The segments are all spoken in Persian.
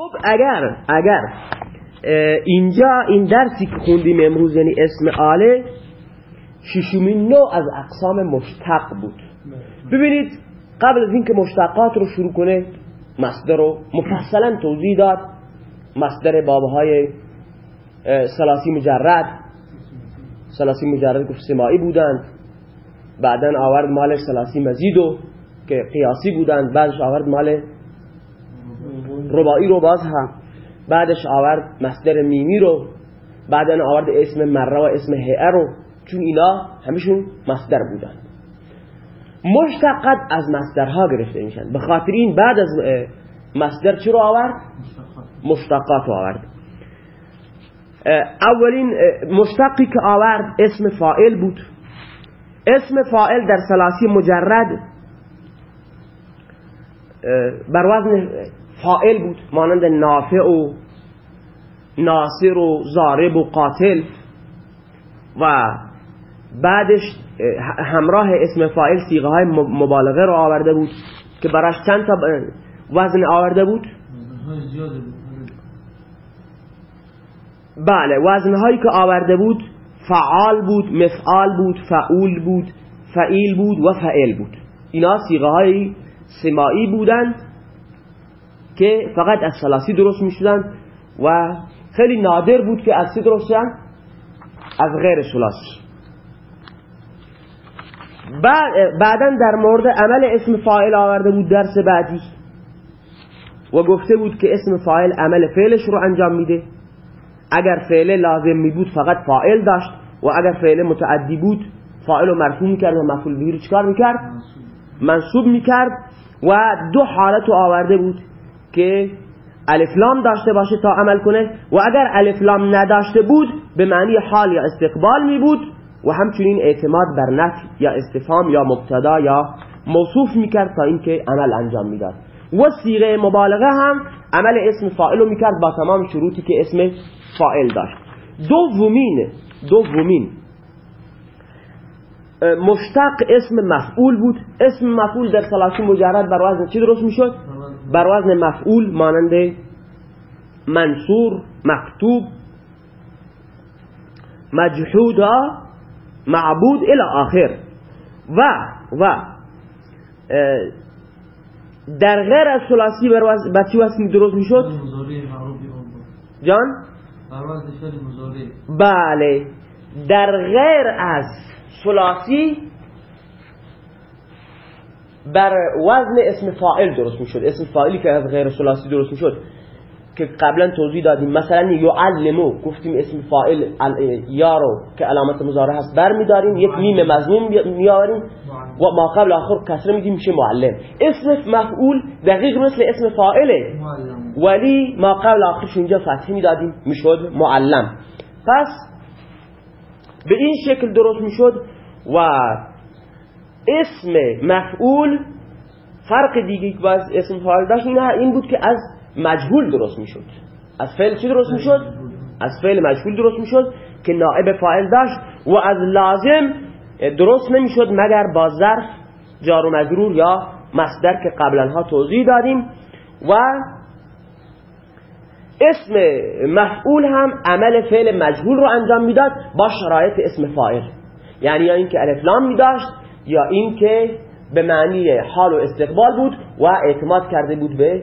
خب اگر اگر اینجا این درسی که خوندیم امروز یعنی اسم آله ششمین نوع از اقسام مشتق بود. ببینید قبل از اینکه مشتقات رو شروع کنه مصدر رو مفصلا توضیح داد. مصدر بابهای سلاسی مجرد. سلاسی مجرد گفت سماعی بودند. بعدا آورد مال سلاسی مزیدو که قیاسی بودند. بعدش آورد مال ربائی رو باز هم بعدش آورد مصدر میمی رو. بعدا آورد اسم مره و اسم هعه رو. چون اینا همیشون مصدر بودن. مشتقت از مصدرها گرفته میشن. به خاطر این بعد از مصدر چی رو آورد؟ مشتقات رو آورد. اولین مشتقی که آورد اسم فائل بود. اسم فائل در سلاسی مجرد بر وزن فائل بود. مانند نافع و ناصر و زارب و قاتل. و بعدش همراه اسم فائل سیغه های مبالغه رو آورده بود که براش چند تا وزن آورده بود. بله وزن هایی که آورده بود فعال بود مفعال بود فعول بود فعیل بود و فعل بود. اینا سیغه های سماعی بودند. که فقط از سلاسی درست می و خیلی نادر بود که از سی درست از غیر سلاسی. بعدا در مورد عمل اسم فاعل آورده بود درس بعدی و گفته بود که اسم فاعل عمل فعلش رو انجام میده. اگر فعل لازم می بود فقط فاعل داشت و اگر فعل متعدی بود فاعل رو مرفوع می‌کرد و مفعول به چکار می‌کرد؟ منصوب می‌کرد و دو حالت رو آورده بود. که الفلام داشته باشه تا عمل کنه و اگر الفلام نداشته بود به معنی حال یا استقبال می بود و همچنین اعتماد بر نفی یا استفهام یا مبتدا یا موصوف می‌کرد تا اینکه عمل انجام می‌داد و سیغه مبالغه هم عمل اسم فاعل رو می‌کرد با تمام شروطی که اسم فاعل داشت. دومین دومین مشتق اسم مفعول بود. اسم مفعول در ثلاثی مجرد بر وزن چی درست می‌شد؟ بر وزن مفعول مانند منصور مکتوب مجحودا معبود الى آخر. و و در غیر از ثلاثی بر چی وزن درست می‌شد؟ جان؟ بله. در غیر از ثلاثی بر وزن اسم فاعل درست می‌شد. اسم فاعلی که از غیر ثلاثی درست می‌شد که قبلا توضیح دادیم. مثلا یعلمو گفتیم اسم فاعل یارو که علامت مضارع هست بر میداریم یک میم مضموم میاریم و ما قبل آخر کسره میدیم میشه معلم. اسم مفعول دقیق مثل اسم فاعله. ولی ما قبل آخرش اینجا فتحی می‌دادیم می‌شد معلم. پس به این شکل درست می‌شد و اسم مفعول فرق دیگه که باز اسم فاعل داشت این بود که از مجهول درست می‌شد. از فعل چی درست می‌شد؟ از فعل مجهول درست می‌شد که نائب فاعل داشت و از لازم درست نمی‌شد مگر با ظرف جار و مجرور یا مصدر که قبلا ها توضیح دادیم. و اسم مفعول هم عمل فعل مجهول رو انجام می‌داد با شرایط اسم فاعل. یعنی یا اینکه الف لام می داشت یا اینکه به معنی حال و استقبال بود و اعتماد کرده بود به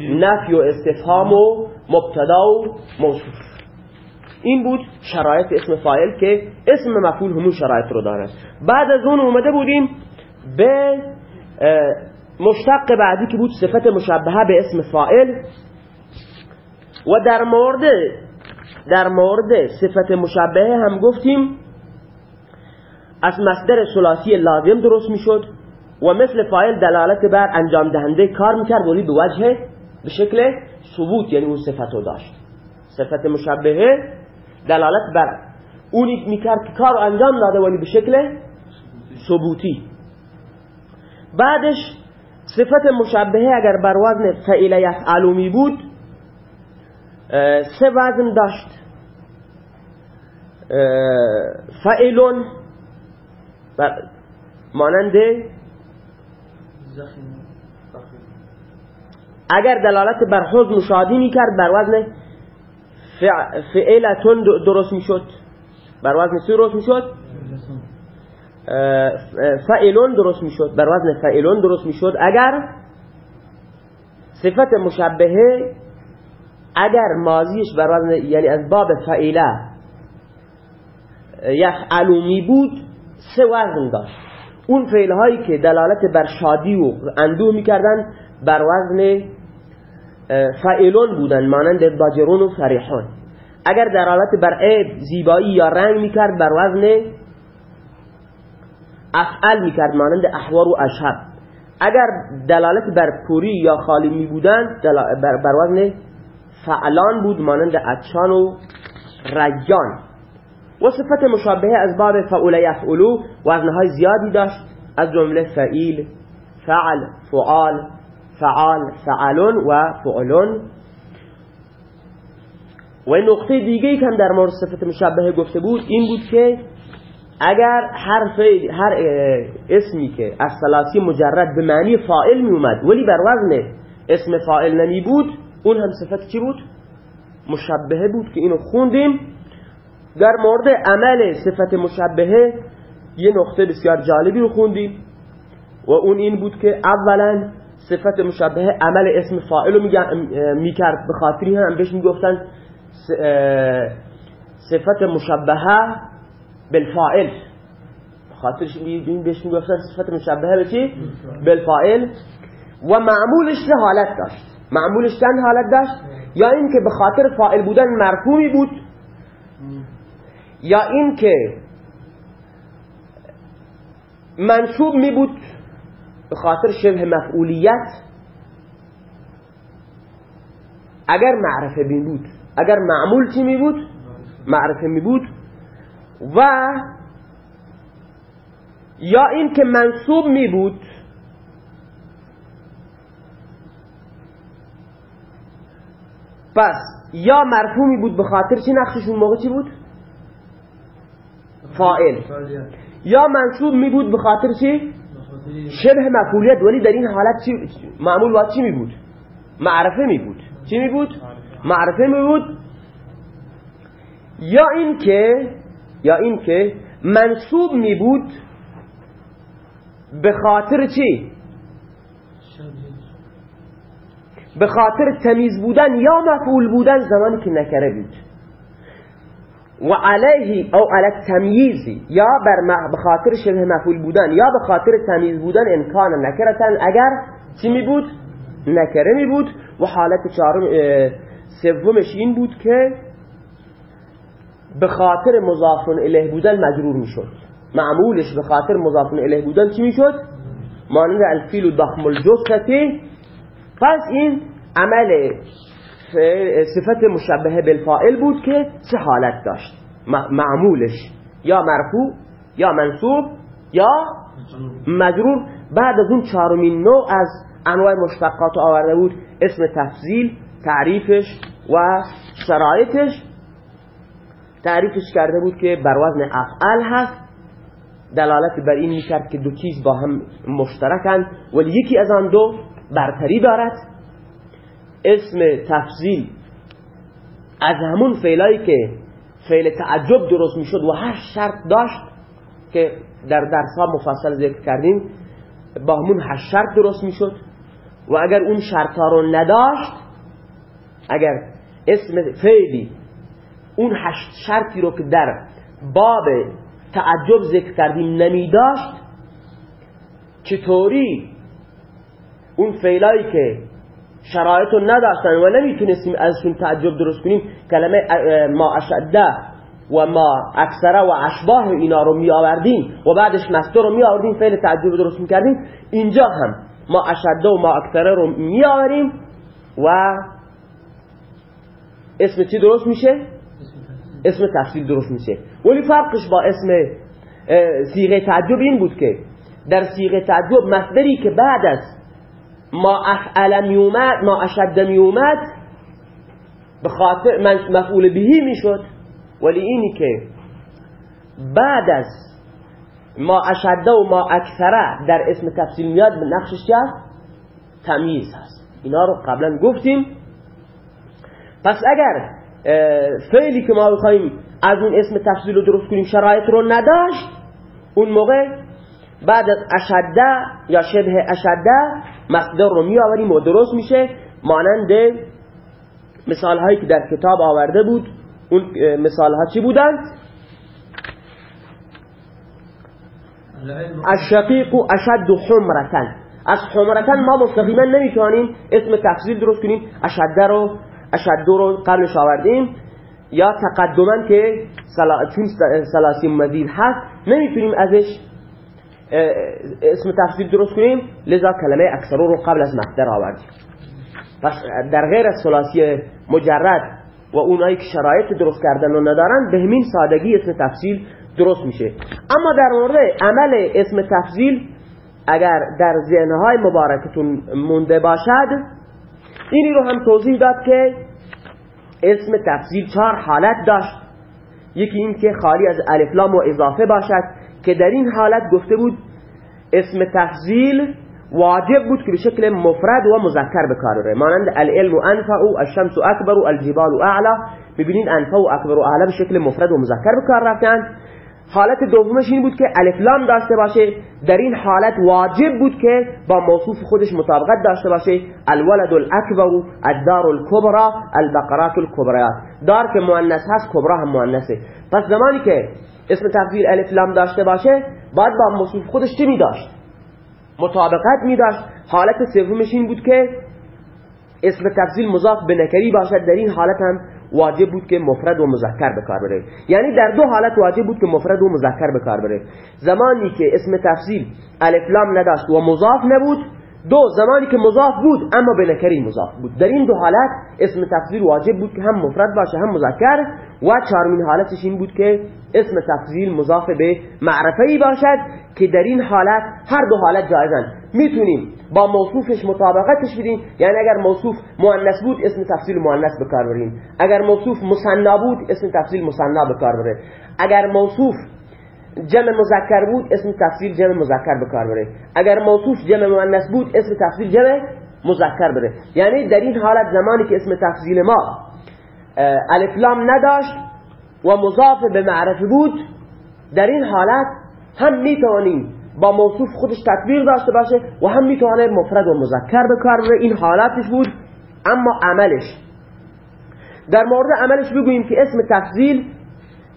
نفی و استفهام و مبتدا و موصوف. این بود شرایط اسم فاعل که اسم مفعول همون شرایط رو داره. بعد از اون اومده بودیم به مشتق بعدی که بود صفت مشبهه به اسم فاعل و در مورد در مورد صفت مشبهه هم گفتیم از مصدر ثلاثی لازم درست می‌شد و مثل فاعل دلالت بر انجام دهنده کار می‌کرد ولی به وجه به شکل ثبوت یعنی اون صفت رو داشت. صفت مشبهه دلالت بر اونی می‌کرد که کار انجام داده ولی به شکل ثبوتی. بعدش صفت مشبهه اگر بر وزن فعیل یفعلو بود سه وزن داشت. فعلون مانند اگر دلالت بر حزن و شادی می‌کرد بر وزن فعلتون درست می‌شد بر وزن چی درست می‌شد فعلون درست می‌شد. بر وزن فعلون درست می‌شد. اگر صفت مشبهه اگر ماضیش بر وزن یعنی از باب فعله یفعلو بود سه وزن داشت. اون فعل هایی که دلالت بر شادی و اندوه می‌کردن بر وزن فعلون بودن مانند باجرون و فریحون. اگر دلالت بر عیب زیبایی یا رنگ می‌کرد بر وزن افعل می‌کرد مانند احوار و اشهب اگر دلالت بر پوری یا خالی می بودن بر, وزن فعلان بود مانند اچان و رجان و صفت مشابهه از باب فعول یفعلو وزنهای زیادی داشت از جمله فعیل فعل فعال فعال فعلون و فعلون. و نقطه دیگه ای که در مورد صفت مشابهه گفته بود این بود که اگر هر فعل هر اسمی که از ثلاثی مجرد به معنی فاعل می اومد ولی بر وزن اسم فاعل نمی بود اون هم صفت چی بود؟ مشبهه بود که اینو خوندیم. در مورد عمل صفت مشبهه یه نقطه بسیار جالبی رو خوندیم و اون این بود که اولا صفت مشبهه عمل اسم فاعل رو می‌کرد. به خاطری هم بهش می‌گفتن صفت مشبهه بالفاعل. خاطرش این بهش می‌گفتن صفت مشبهه به چی؟ بالفاعل. و معمولش چه حالت داشت؟ معمولش چند حالت داشت؟ یا این که به خاطر فاعل بودن مرفوعی بود یا این که منصوب می بود به خاطر شبه مفعولیت. اگر معرفه بین بود اگر معمول چی می بود؟ معرفه می بود. و یا این که منصوب می بود پس یا مرفومی بود به خاطر چی نقشش اون موقع چی بود؟ فائل یا منصوب می بود به خاطر چی؟ شبه مفعولیت. ولی در این حالت چی معمول باید چی می بود؟ معرفه می بود. چی می بود؟ معرفه می بود. یا این که یا این که منصوب می بود به خاطر چی؟ به خاطر تمیز بودن یا مفعول بودن زمانی که نکره بود. و علیه او علی تمییزی یا بر به خاطر شبه مفعول بودن یا به خاطر تمیز بودن امکان نکرتن اگر چی می بود؟ نکره می بود. و حالت چهارم سومش این بود که به خاطر مضاف الیه بودن مجرور می شد معمولش به خاطر مضاف الیه بودن چی می شد مانند الفیل و ضخم الجثه پس این عمل صفت مشبهه بالفائل بود که سه حالت داشت؟ معمولش یا مرفوع یا منصوب یا مجرور بعد از اون چهارمین نوع از انواع مشتقات آورده بود. اسم تفضیل تعریفش و شرایطش. تعریفش کرده بود که بر وزن افعل هست. دلالت بر این می‌کرد که دو چیز با هم مشترکن ولی یکی از آن دو برتری دارد. اسم تفضیل از همون فعلایی که فعل تعجب درست می‌شد و هر شرط داشت که در درس ها مفصل ذکر کردیم با همون هر شرط درست می‌شد. و اگر اون شرط ها رو نداشت اگر اسم فعلی اون هشت شرطی رو که در باب تعجب ذکر کردیم نمی داشت چطوری اون فعلایی که شرایط رو نداشتن و نمی‌تونستیم ازشون تعجب درست کنیم کلمه ما اشده و ما اکثره و اشباه اینا رو می آوردیم و بعدش مستر رو می آوردیم فعل تعجب درست می کردیم اینجا هم ما اشده و ما اکثره رو می آوریم و اسم چی درست میشه؟ اسم تفصیل درست میشه. ولی فرقش با اسم سیغه تعجب این بود که در سیغه تعجب مصدری که بعد از ما افعل میومد ما اشد میومد به خاطر مفعول بهی می‌شد. ولی اینی که بعد از ما اشده و ما اکثره در اسم تفصیل میاد نقشش چه تمیز هست. اینا رو قبلا گفتیم. پس اگر فعلی که ما بخوایم از اون اسم تفضیل رو درست کنیم شرایط رو نداشت اون موقع بعد از اشده یا شبه اشده مصدر رو می آوریم و درست میشه. مانند مثال هایی که در کتاب آورده بود اون مثال ها چی بودند؟ الشقیق اشد حمرتن. از حمرتن ما مستقیما نمی‌تونیم اسم تفضیل درست کنیم. اشده رو اشد رو قبلش آوردیم. یا تقدما که چون سلاسی مزید هست نمی‌تونیم ازش اسم تفضیل درست کنیم. لذا کلمه اکثر رو قبل از مصدر آوردیم. پس در غیر از سلاسی مجرد و اونایی که شرایط درست کردن و ندارن به همین سادگی اسم تفضیل درست میشه. اما در مورد عمل اسم تفضیل اگر در ذهنهای مبارکتون مونده باشد اینی رو هم توضیح داد که اسم تفضیل چهار حالت داشت. یکی این که خالی از الفلام و اضافه باشد که در این حالت گفته بود اسم تفضیل واجب بود که به شکل مفرد و مذکر بکار بره مانند العلم و انفع و الشمس اکبر و الجبال و اعلا ببینید انفع و اکبر و اعلا به شکل مفرد و مذکر بکار رفتن. حالت دومش این بود که الف لام داشته باشه. در این حالت واجب بود که با موصوف خودش مطابقت داشته باشه. الولد الاکبر الدار الكبرى البقرات الكبريات دار که مؤنث هست کبرا هم مؤنثه. پس زمانی که اسم تفضیل الف لام داشته باشه بعد با موصوف خودش چی می داشت مطابقت می داشت حالت سومش این بود که اسم تفضیل مضاف به نکری باشد. در این حالت هم واجب بود که مفرد و مذکر به کار بره. یعنی در دو حالت واجب بود که مفرد و مذکر به کار بره. زمانی که اسم تفضیل الف لام نداشت و مضاف نبود دو زمانی که مضاف بود اما به نکری مضاف بود. در این دو حالت اسم تفضیل واجب بود که هم مفرد باشه هم مذکر و چهارمین حالتش این بود که اسم تفضیل مضاف به معرفه ای باشد که در این حالت هر دو حالت جایزن. می‌تونیم با موصوفش مطابقتش بدیم. یعنی اگر موصوف مؤنث بود اسم تفضیل مؤنث به کار بریم. اگر موصوف مثنا بود اسم تفضیل مثنا به کار بره. اگر موصوف جمع مذکر بود اسم تفضیل جمع مذکر به کار بره. اگر موصوف جمع مؤنث بود اسم تفضیل جمع مذکر بره. یعنی در این حالت زمانی که اسم تفضیل ما الف لام نداشت و مضاف به معرفه بود در این حالت هم می‌توانیم با موصوف خودش تطبیق داشته باشه و هم می‌تونه مفرد و مذکر به کار بره. این حالتش بود. اما عملش. در مورد عملش بگوییم که اسم تفضیل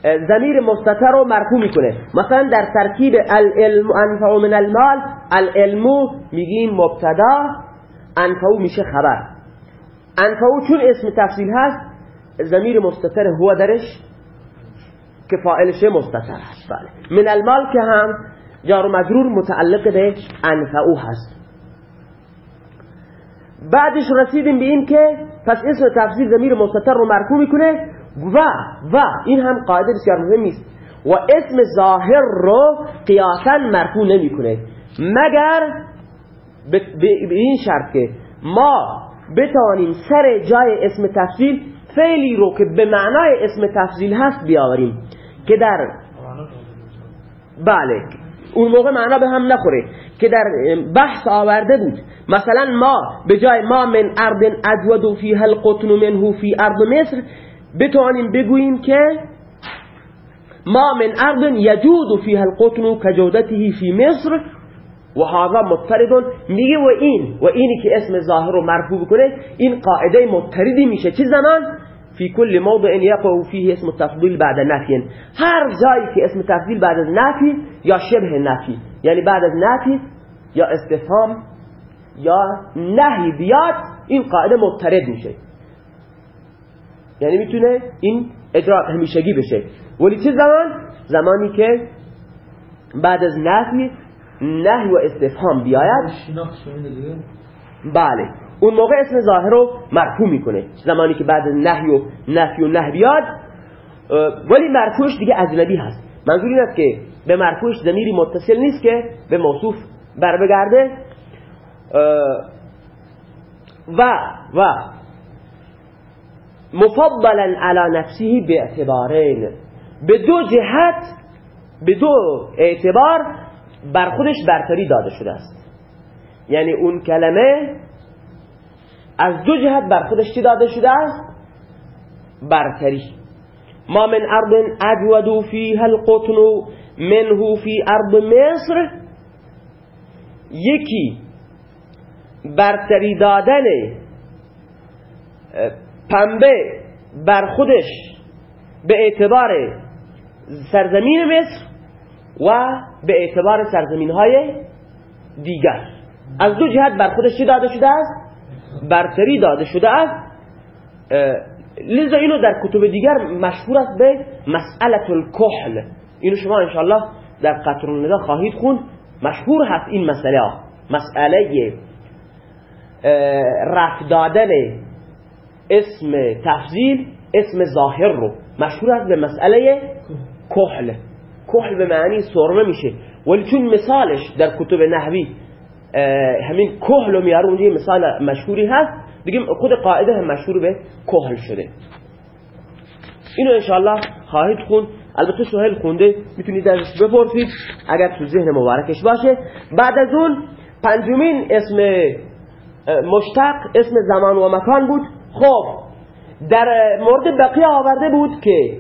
زمیر مستتر رو مرفوع می‌کنه. مثلا در ترکیب العلم انفع من المال العلم میگیم مبتدا انفع میشه خبر. انفع چون اسم تفصیل هست زمیر مستتر هو درش که فاعلش مستتر هست. بله. من المال که هم جار و مجرور متعلق به انفعو هست. بعدش رسیدیم به این که پس اسم تفصیل زمیر مستتر رو مرفوع می‌کنه و و این هم قاعده بسیار مهمی است و اسم ظاهر رو قیاسا مرفوع نمی‌کنه. مگر به این شرط که ما بتوانیم سر جای اسم تفضیل فعلی رو که به معنای اسم تفضیل هست بیاوریم. که در بله. اون موقع معنا به هم نخوره که در بحث آورده بود. مثلا ما به جای ما من ارض اجود فیها القطن منه فی ارض مصر بتوانیم بگوییم که ما من ارض یجود فیها القطن کجودته فی مصر و هذا مضطرد میگه و این و اینی که اسم ظاهر رو مرفوع بکنه این قاعده مضطردی میشه. چه زمان؟ فی کل موضع یقع فیه اسم التفضیل بعد نفی. هر جایی که اسم تفضیل بعد از نفی یا شبه نفی. یعنی بعد از نفی یا استفهام یا نهی بیاد این قاعده مضطرد میشه. یعنی می‌تونه این اجرا همیشگی بشه. ولی چه زمان؟ زمانی که بعد از نفی نهی و استفهام بیاید. بله. اون موقع اسم ظاهر رو مرفوع می‌کنه. زمانی که بعد نهی و نفی و نه بیاد ولی مرفوعش دیگه اجنبی هست. منظور این است که به مرفوعش ضمیری متصل نیست که به موصوف بر بگرده. و و. مفضلا على نفسه به اعتبارین. به دو جهت به دو اعتبار بر خودش برتری داده شده است. یعنی اون کلمه از دو جهت بر خودش چی داده شده است؟ برتری. ما من ارض اجود فیها القطن منه فی ارض مصر. یکی برتری دادن پنبه بر خودش به اعتبار سرزمین مصر و به اعتبار سرزمین های دیگر. از دو جهت بر خودش چی داده شده است؟ برتری داده شده است لذا اینو در کتب دیگر مشهور است به مسئله الکحل. اینو شما انشاءالله در قطر الندا خواهید خون مشهور هست این مسئله مسئله رفت دادن اسم تفضیل اسم ظاهر رو. مشهور است به مسئله کحل. کحل به معنی سرمه میشه. ولی چون مثالش در کتب نحوی همین کحل رو میاره اونجا مثال مشهوری هست. بگیم خود قاعده هم مشهور به کحل شده. اینو انشاءالله خواهید خون البته سهل خونده می‌تونید ازش بپرسید اگر تو ذهن مبارکش باشه. بعد از اون پنجمین اسم مشتق اسم زمان و مکان بود. خب در مورد بقیه آورده بود که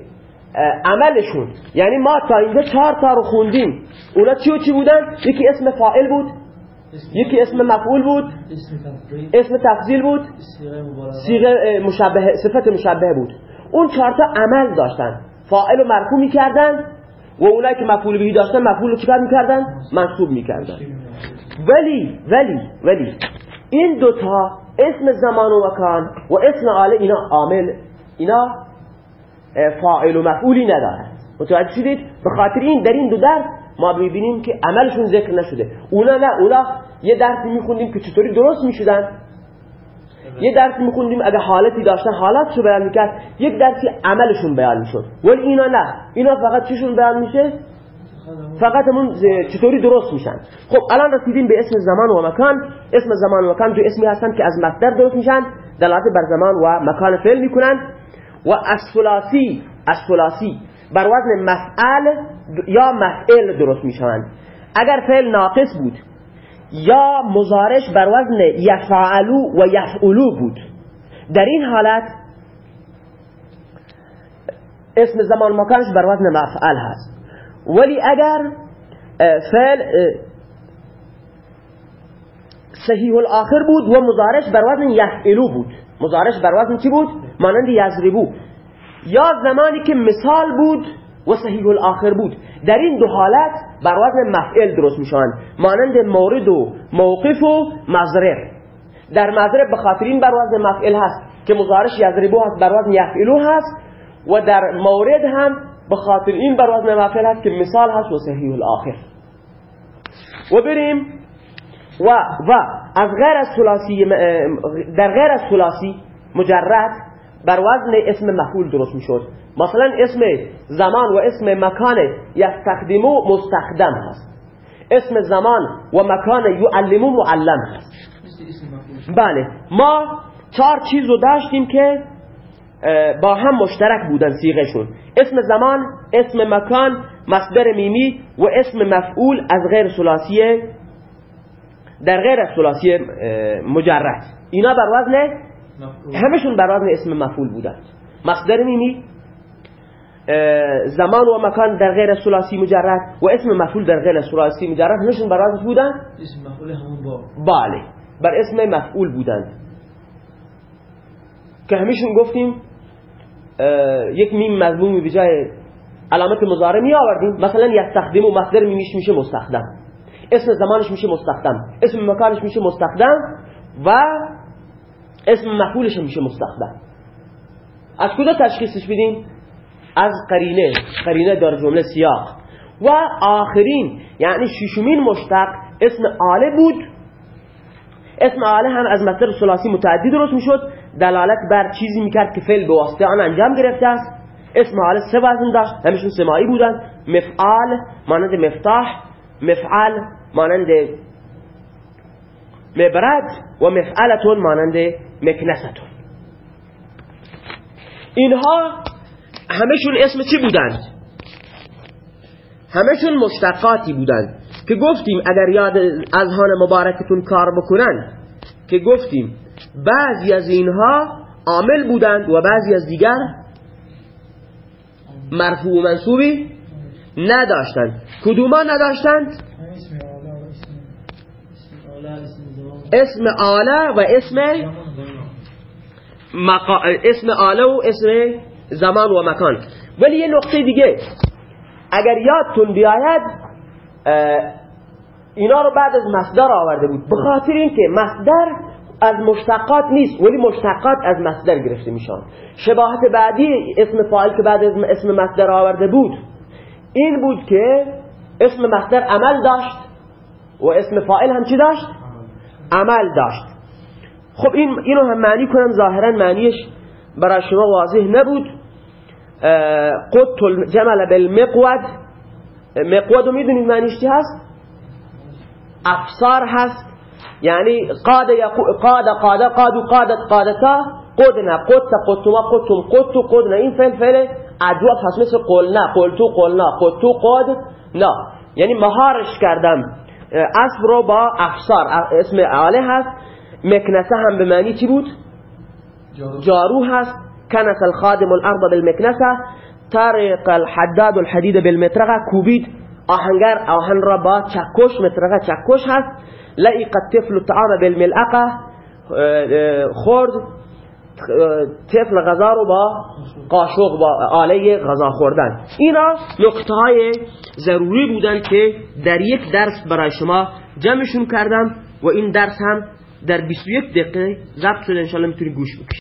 عملشون یعنی ما تا اینجا چهار تا رو خوندیم. اونا چی و چی بودن؟ یکی اسم فائل بود. یکی اسم مفعول بود. اسم تفضیل بود. صیغه مشابه صفت مشابه بود. اون چهار تا عمل داشتن. فاعل و مرفوع می‌کردن و اونایی که مفعول بهی داشتن مفعول رو چیکار می‌کردن؟ منصوب می‌کردن. ولی ولی ولی این دوتا اسم زمان و مکان و اسم آله اینا عامل اینا فاعل و مفعولی ندارد متوجه شدید؟ به خاطر این در این دو درس ما ببینیم که عملشون ذکر نشده. اونا نه اونا یه درسی میخوندیم که چطوری درست می‌شدن. یه درسی میخوندیم اگه حالتی داشتن حالتشو بیان می‌کرد. یک درسی عملشون بیان می‌شد. ولی اینا نه. اینا فقط چیشون بیان میشه؟ فقط همون چطوری درست میشن. خب الان رسیدیم به اسم زمان و مکان. اسم زمان و مکان دو اسمی هستن که از مصدر درست میشن. دلالت بر زمان و مکان فعل می‌کنن. و از ثلاثی از ثلاثی بر وزن مفعل یا مفعل درست میشن اگر فعل ناقص بود یا مزارش بر وزن یفعلو و یفعلو بود. در این حالت اسم زمان مکانش بر وزن مفعل هست. ولی اگر فعل صحیح الاخر بود و مزارش بر وزن یفعلو بود. مزارش بر وزن چی بود؟ مانند یزربو یا زمانی که مثال بود و صحیح الاخر بود. در این دو حالت بر وزن مفعل درست میشن مانند مورد و موقف و مزرع در مزرع به خاطر این بر وزن مفعل هست که مزارش یضربو هست بر وزن یفعلو هست و در مورد هم به خاطر این بر وزن مفعل هست که مثال هست و صحیح الاخر. و بریم و و از غیر از در غیر از ثلاثی مجرد بر وزن اسم مفعول درست می‌شد. مثلا اسم زمان و اسم مکان یستخدمو مستخدم هست. اسم زمان و مکان یعلمو معلم هست. بله ما چهار چیز رو داشتیم که با هم مشترک بودن سیغشون اسم زمان اسم مکان مصدر میمی و اسم مفعول از غیر ثلاثی در غیر ثلاثی مجرد. اینا بر وزن همشون بر وزن اسم مفعول بودند مصدر میمی زمان و مکان در غیر ثلاثی مجرد و اسم مفعول در غیر ثلاثی مجرد همشون بر وزن بودن؟ اسم مفعول همون با. بله. بر اسم مفعول بودند که همیشون گفتیم یک میم مضمومی به جای علامت مضارع می آوردیم. مثلا یستخدم و مصدر میمیش میشه مستخدم. اسم زمانش میشه مستخدم. اسم مکانش میشه مستخدم. و اسم مفعولش میشه مستخدم. از کجا تشخیصش بدیم از قرینه قرینه در جمله سیاق. و آخرین یعنی ششمین مشتق اسم آله بود. اسم آله هم از مصدر ثلاثی متعدی درست می‌شد. دلالت بر چیزی می‌کرد که فعل به واسطه آن انجام گرفته است. اسم آله سه وزن داشت. همشون سمایی بودن مفعال مانند مفتاح مفعل مانند مبرد و مفعلتون مانند مکنستون. اینها همشون اسم چی بودند؟ همشون مشتقاتی بودند که گفتیم اگر یاد اذهان مبارکتون کار بکنن که گفتیم بعضی از اینها عامل بودند و بعضی از دیگر مرفوع و منصوبی نداشتند. کدوما نداشتند؟ اسم آله و اسم مقا... اسم آله و اسم زمان و مکان. ولی یه نقطه دیگه. اگر یادتون بیاید اینا رو بعد از مصدر آورده بود. بخاطر اینکه مصدر از مشتقات نیست ولی مشتقات از مصدر گرفته میشن شباهت بعدی اسم فاعل که بعد از اسم مصدر آورده بود این بود که اسم مصدر عمل داشت و اسم فاعل هم چی داشت؟ عمل داشت. خب این اینو هم معنی کنم ظاهرا معنیش برای شما واضح نبود. قط الجمل بالمقود. مقود رو می‌دونید معنیش چی هست؟ افسار هست. یعنی قاد قاد قاد قاد قادت قادتا قدنا قدت قدتما قدتم قدتو قدنا این فعل فعل عدوف هست مثل قلنا قلتو قلنا قدتو قد نه. یعنی مهارش کردم. اسب رو با افسار اسم آله هست. مکنسه هم به معنی چی بود؟ جارو. هست. کنس الخادم الارض بالمکنسه. طرق الحداد الحديد بالمطرقه. کوبید. آهنگر آهن را با چکش مطرقه چکش هست. لئق الطفل الطعام بالملعقه. خورد طفل غذا رو با قاشق با آله غذا خوردن. اینا نقطه های ضروری بودن که در یک درس برای شما جمعشون کردم و این درس هم در 21 دقیقه ضبط شده. انشاءالله می‌تونی گوش بکشید